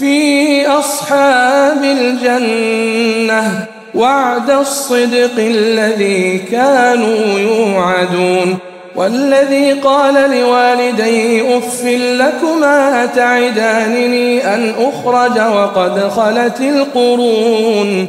في أصحاب الجنة وعد الصدق الذي كانوا يوعدون والذي قال لوالديه أف لكما اتعدانني أن أخرج وقد خلت القرون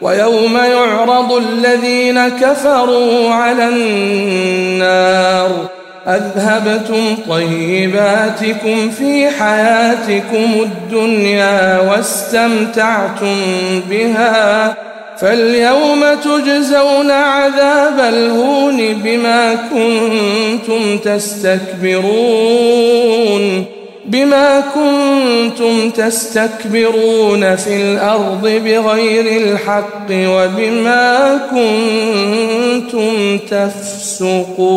ويوم يعرض الذين كفروا على النار. أذهبتم طيباتكم في حياتكم الدنيا واستمتعتم بها. فاليوم تجزون عذاب الهون بما كنتم تستكبرون. بما كنتم تستكبرون في الأرض بغير الحق وبما كنتم تفسقون.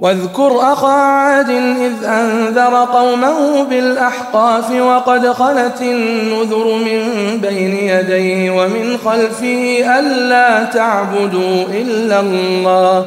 واذكر أخا عاد إذ أنذر قومه بالأحقاف وقد خلت النذر من بين يديه ومن خلفه ألا تعبدوا إلا الله.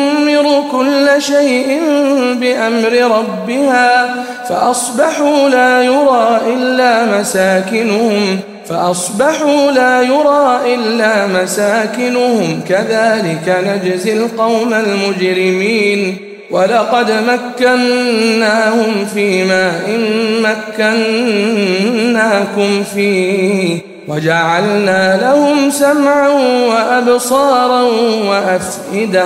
كل شيء بأمر ربها فأصبحوا لا يرى إلا مساكنهم فأصبحوا لا يرى إلا مساكنهم كذلك نجزي القوم المجرمين ولقد مكناهم في ماء مكناكم فيه وجعلنا لهم سمعا وأبصارا وأفئدة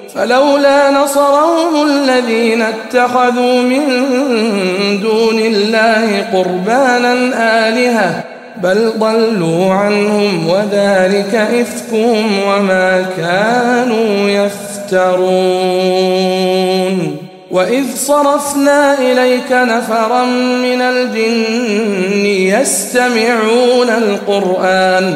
فلولا نصرهم الذين اتخذوا من دون الله قربانا آلهة بل ضلوا عنهم وذلك إفكهم وما كانوا يفترون وإذ صرفنا إليك نفرا من الجن يستمعون القرآن